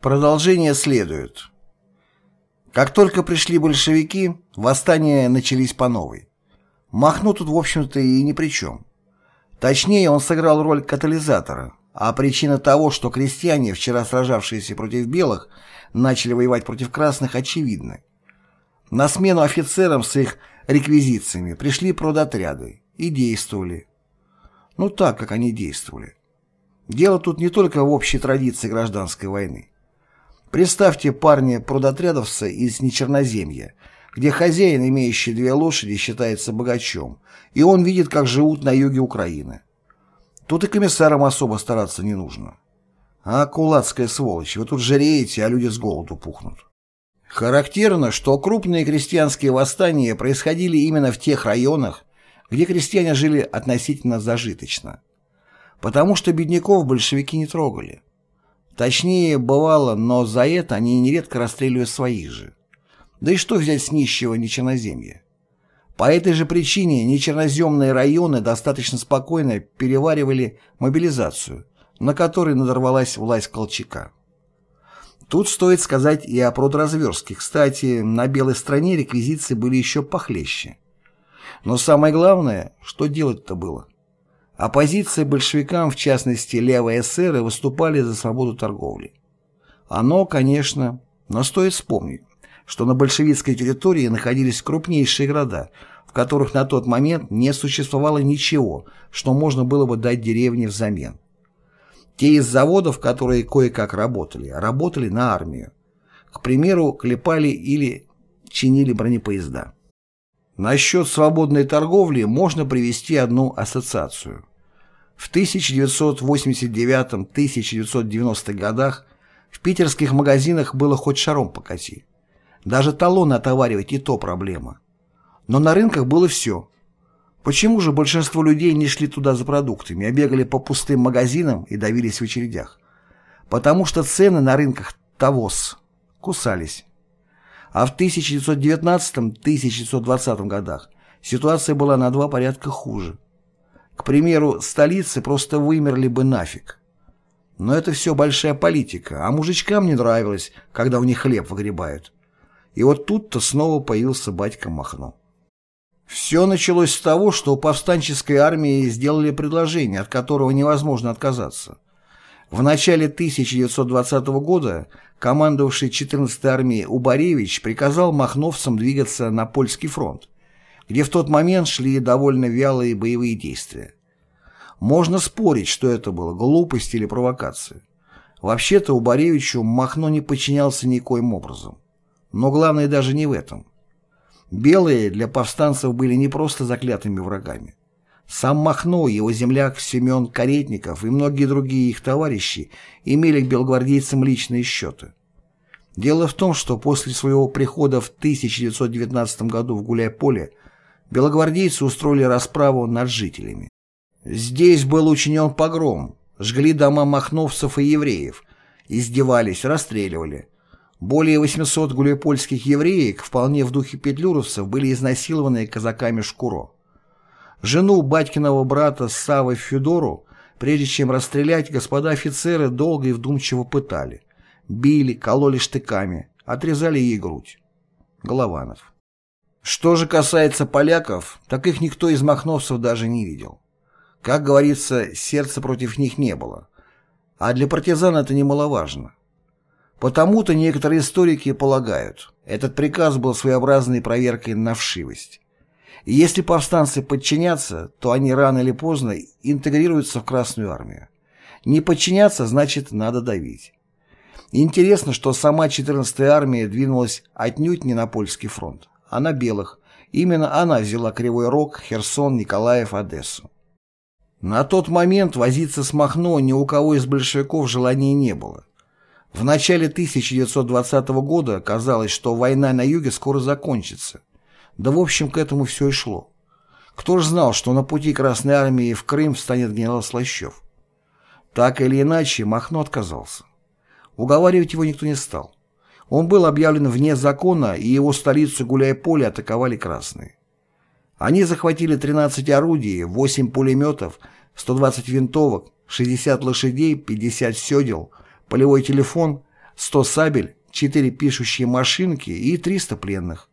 Продолжение следует. Как только пришли большевики, восстания начались по новой. Махно тут, в общем-то, и ни при чем. Точнее, он сыграл роль катализатора, а причина того, что крестьяне, вчера сражавшиеся против белых, начали воевать против красных, очевидна. На смену офицерам с их реквизициями пришли продотряды и действовали. Ну так, как они действовали. Дело тут не только в общей традиции гражданской войны. Представьте парня-прудотрядовца из Нечерноземья, где хозяин, имеющий две лошади, считается богачом, и он видит, как живут на юге Украины. Тут и комиссарам особо стараться не нужно. А, кулацкая сволочь, вы тут жиреете, а люди с голоду пухнут. Характерно, что крупные крестьянские восстания происходили именно в тех районах, где крестьяне жили относительно зажиточно. Потому что бедняков большевики не трогали. Точнее, бывало, но за это они нередко расстреливали своих же. Да и что взять с нищего нечерноземья? По этой же причине нечерноземные районы достаточно спокойно переваривали мобилизацию, на которой надорвалась власть Колчака. Тут стоит сказать и о продразверстке. Кстати, на белой стране реквизиции были еще похлеще. Но самое главное, что делать-то было? Оппозиция большевикам, в частности левые эсеры, выступали за свободу торговли. Оно, конечно, но стоит вспомнить, что на большевистской территории находились крупнейшие города, в которых на тот момент не существовало ничего, что можно было бы дать деревне взамен. Те из заводов, которые кое-как работали, работали на армию. К примеру, клепали или чинили бронепоезда. Насчет свободной торговли можно привести одну ассоциацию. В 1989-1990 годах в питерских магазинах было хоть шаром покати. Даже талоны отоваривать и то проблема. Но на рынках было все. Почему же большинство людей не шли туда за продуктами, а бегали по пустым магазинам и давились в очередях? Потому что цены на рынках тогос кусались. А в 1919-1920 годах ситуация была на два порядка хуже. К примеру, столицы просто вымерли бы нафиг. Но это все большая политика, а мужичкам не нравилось, когда у них хлеб выгребают. И вот тут-то снова появился батька Махно. Все началось с того, что повстанческой армии сделали предложение, от которого невозможно отказаться. В начале 1920 года командовавший 14-й армией Убаревич приказал махновцам двигаться на польский фронт, где в тот момент шли довольно вялые боевые действия. Можно спорить, что это было, глупость или провокация. Вообще-то у Боревичу Махно не подчинялся никоим образом. Но главное даже не в этом. Белые для повстанцев были не просто заклятыми врагами. Сам Махно, его земляк Семен Каретников и многие другие их товарищи имели к белогвардейцам личные счеты. Дело в том, что после своего прихода в 1919 году в Гуляй-Поле белогвардейцы устроили расправу над жителями. Здесь был учинен погром, жгли дома махновцев и евреев, издевались, расстреливали. Более 800 гуляйпольских евреек, вполне в духе петлюровцев, были изнасилованы казаками Шкуро. Жену батькиного брата Савы Федору, прежде чем расстрелять, господа офицеры долго и вдумчиво пытали. Били, кололи штыками, отрезали ей грудь. Голованов. Что же касается поляков, так их никто из махновцев даже не видел. Как говорится, сердца против них не было. А для партизан это немаловажно. Потому-то некоторые историки полагают, этот приказ был своеобразной проверкой на вшивость. Если повстанцы подчинятся, то они рано или поздно интегрируются в Красную армию. Не подчиняться значит надо давить. Интересно, что сама 14-я армия двинулась отнюдь не на польский фронт а на белых. Именно она взяла Кривой Рог, Херсон, Николаев, Одессу. На тот момент возиться с Махно ни у кого из большевиков желания не было. В начале 1920 года казалось, что война на юге скоро закончится. Да в общем к этому все и шло. Кто ж знал, что на пути Красной Армии в Крым встанет генерал Слащев? Так или иначе, Махно отказался. Уговаривать его никто не стал. Он был объявлен вне закона, и его столицу Гуляй-Поле атаковали красные. Они захватили 13 орудий, 8 пулеметов, 120 винтовок, 60 лошадей, 50 седел, полевой телефон, 100 сабель, 4 пишущие машинки и 300 пленных.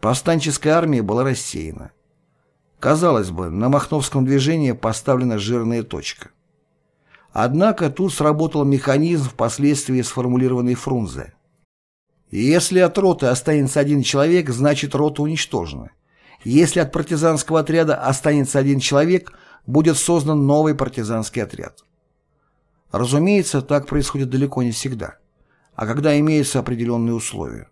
Повстанческая армия была рассеяна. Казалось бы, на Махновском движении поставлена жирная точка. Однако тут сработал механизм, впоследствии сформулированный Фрунзе. Если от роты останется один человек, значит рота уничтожена. Если от партизанского отряда останется один человек, будет создан новый партизанский отряд. Разумеется, так происходит далеко не всегда, а когда имеются определенные условия.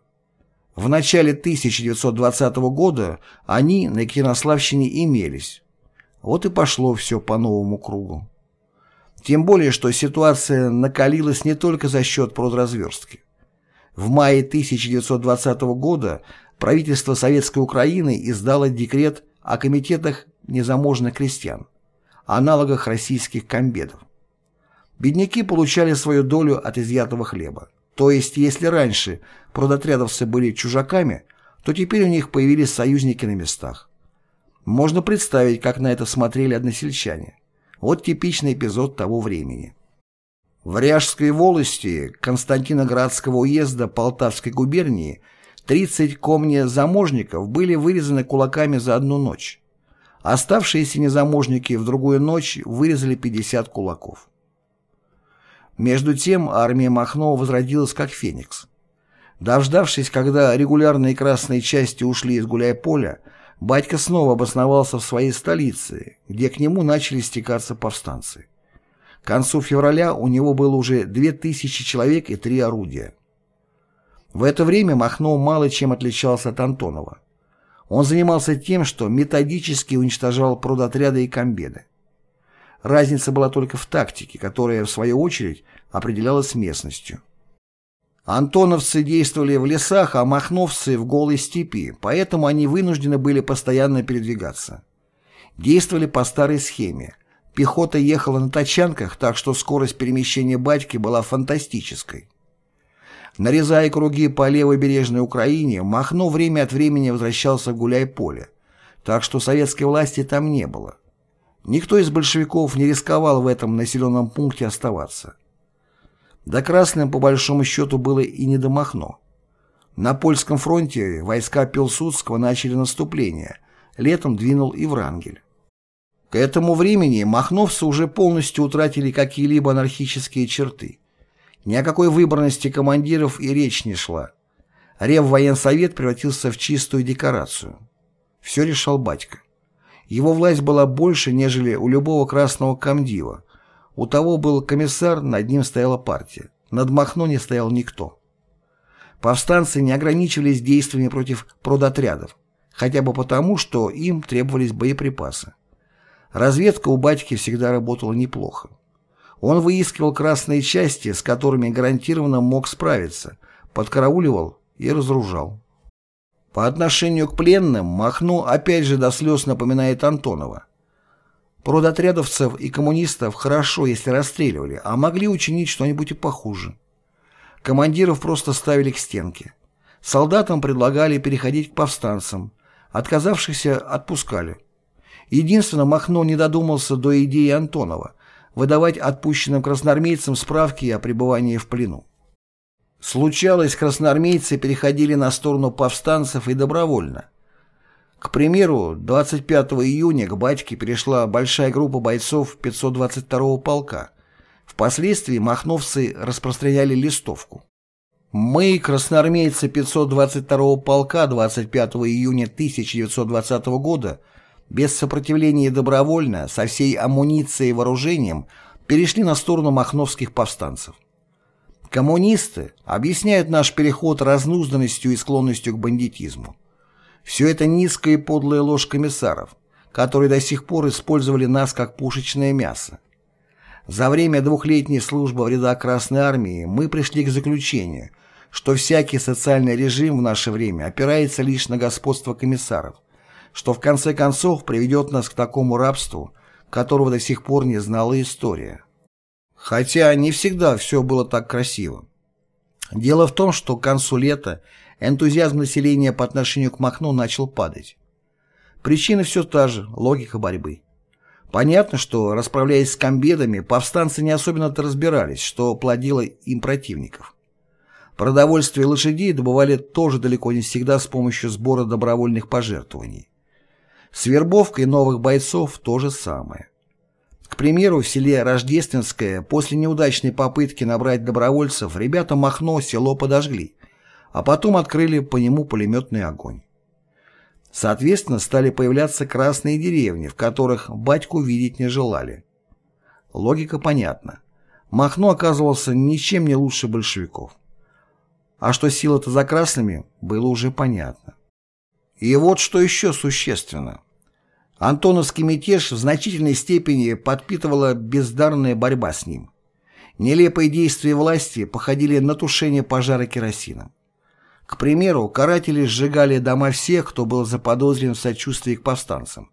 В начале 1920 года они на Кинославщине имелись. Вот и пошло все по новому кругу. Тем более, что ситуация накалилась не только за счет продразверстки. В мае 1920 года правительство Советской Украины издало декрет о комитетах незаможных крестьян, аналогах российских комбедов. Бедняки получали свою долю от изъятого хлеба. То есть, если раньше продотрядовцы были чужаками, то теперь у них появились союзники на местах. Можно представить, как на это смотрели односельчане. Вот типичный эпизод того времени. В Ряжской волости Константиноградского уезда Полтавской губернии 30 комне-заможников были вырезаны кулаками за одну ночь. Оставшиеся незаможники в другую ночь вырезали 50 кулаков. Между тем армия Махно возродилась как феникс. Дождавшись, когда регулярные красные части ушли из гуляй-поля, батька снова обосновался в своей столице, где к нему начали стекаться повстанцы. К концу февраля у него было уже 2000 человек и три орудия. В это время Махно мало чем отличался от Антонова. Он занимался тем, что методически уничтожал продотряды и комбеды. Разница была только в тактике, которая, в свою очередь, определялась местностью. Антоновцы действовали в лесах, а махновцы в голой степи, поэтому они вынуждены были постоянно передвигаться. Действовали по старой схеме. Пехота ехала на тачанках, так что скорость перемещения батьки была фантастической. Нарезая круги по левобережной Украине, Махно время от времени возвращался в Гуляй-поле, так что советской власти там не было. Никто из большевиков не рисковал в этом населенном пункте оставаться. До Красным, по большому счету, было и не до Махно. На польском фронте войска Пилсудского начали наступление, летом двинул и Врангель. К этому времени махновцы уже полностью утратили какие-либо анархические черты. Ни о какой выборности командиров и речь не шла. Реввоенсовет превратился в чистую декорацию. Все решал батька. Его власть была больше, нежели у любого красного комдива. У того был комиссар, над ним стояла партия. Над Махно не стоял никто. Повстанцы не ограничивались действиями против продотрядов, хотя бы потому, что им требовались боеприпасы. Разведка у батьки всегда работала неплохо. Он выискивал красные части, с которыми гарантированно мог справиться, подкарауливал и разоружал. По отношению к пленным Махно опять же до слез напоминает Антонова. Продотрядовцев и коммунистов хорошо, если расстреливали, а могли учинить что-нибудь и похуже. Командиров просто ставили к стенке. Солдатам предлагали переходить к повстанцам, отказавшихся отпускали. Единственно, Махно не додумался до идеи Антонова выдавать отпущенным красноармейцам справки о пребывании в плену. Случалось, красноармейцы переходили на сторону повстанцев и добровольно. К примеру, 25 июня к батьке перешла большая группа бойцов 522-го полка. Впоследствии махновцы распространяли листовку. Мы, красноармейцы 522-го полка 25 июня 1920 года, без сопротивления добровольно, со всей амуницией и вооружением, перешли на сторону махновских повстанцев. Коммунисты объясняют наш переход разнузданностью и склонностью к бандитизму. Все это низкая и подлая ложь комиссаров, которые до сих пор использовали нас как пушечное мясо. За время двухлетней службы в рядах Красной Армии мы пришли к заключению, что всякий социальный режим в наше время опирается лишь на господство комиссаров, что в конце концов приведет нас к такому рабству, которого до сих пор не знала история. Хотя не всегда все было так красиво. Дело в том, что к концу лета энтузиазм населения по отношению к Махно начал падать. Причина все та же – логика борьбы. Понятно, что, расправляясь с комбедами, повстанцы не особенно-то разбирались, что плодило им противников. Продовольствие лошадей добывали тоже далеко не всегда с помощью сбора добровольных пожертвований. С вербовкой новых бойцов то же самое. К примеру, в селе Рождественское после неудачной попытки набрать добровольцев ребята Махно село подожгли, а потом открыли по нему пулеметный огонь. Соответственно, стали появляться красные деревни, в которых батьку видеть не желали. Логика понятна. Махно оказывался ничем не лучше большевиков. А что сила-то за красными, было уже понятно. И вот что еще существенно. Антоновский мятеж в значительной степени подпитывала бездарная борьба с ним. Нелепые действия власти походили на тушение пожара керосином. К примеру, каратели сжигали дома всех, кто был заподозрен в сочувствии к повстанцам.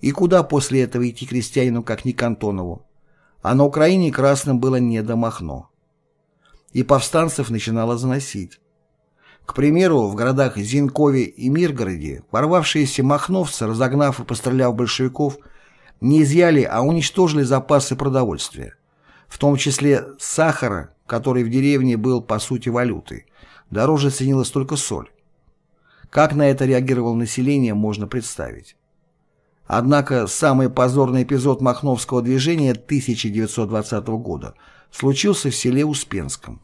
И куда после этого идти крестьянину, как не к Антонову? А на Украине красным было не до Махно. И повстанцев начинало заносить. К примеру, в городах Зинкове и Миргороде ворвавшиеся махновцы, разогнав и постреляв большевиков, не изъяли, а уничтожили запасы продовольствия, в том числе сахара, который в деревне был по сути валютой, Дороже ценилась только соль. Как на это реагировало население, можно представить. Однако самый позорный эпизод Махновского движения 1920 года случился в селе Успенском.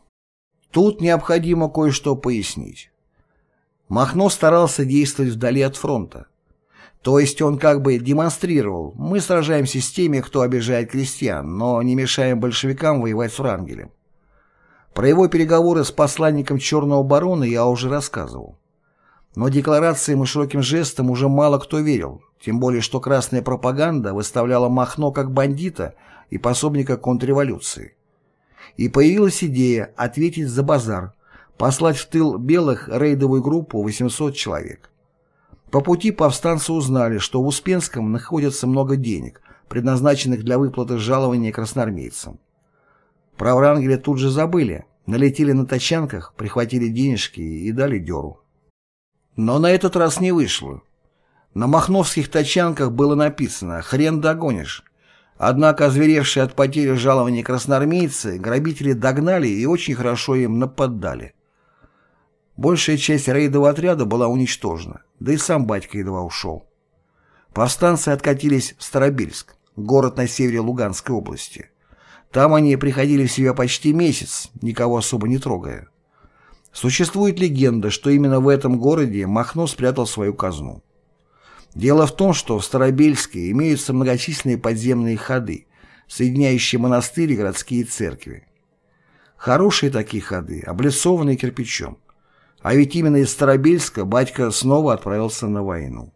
Тут необходимо кое-что пояснить. Махно старался действовать вдали от фронта. То есть он как бы демонстрировал, мы сражаемся с теми, кто обижает крестьян, но не мешаем большевикам воевать с Врангелем. Про его переговоры с посланником Черного барона я уже рассказывал. Но декларациям и широким жестам уже мало кто верил, тем более что красная пропаганда выставляла Махно как бандита и пособника контрреволюции. И появилась идея ответить за базар, послать в тыл белых рейдовую группу 800 человек. По пути повстанцы узнали, что в Успенском находится много денег, предназначенных для выплаты жалования красноармейцам. Про Врангеля тут же забыли, налетели на тачанках, прихватили денежки и дали дёру. Но на этот раз не вышло. На махновских тачанках было написано «Хрен догонишь». Однако озверевшие от потери жалования красноармейцы грабители догнали и очень хорошо им нападали. Большая часть рейдового отряда была уничтожена, да и сам батька едва ушел. Повстанцы откатились в Старобельск, город на севере Луганской области. Там они приходили в себя почти месяц, никого особо не трогая. Существует легенда, что именно в этом городе Махно спрятал свою казну. Дело в том, что в Старобельске имеются многочисленные подземные ходы, соединяющие монастыри и городские церкви. Хорошие такие ходы, облицованные кирпичом. А ведь именно из Старобельска батька снова отправился на войну.